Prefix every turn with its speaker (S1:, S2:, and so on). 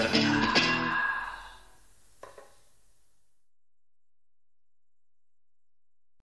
S1: Yeah.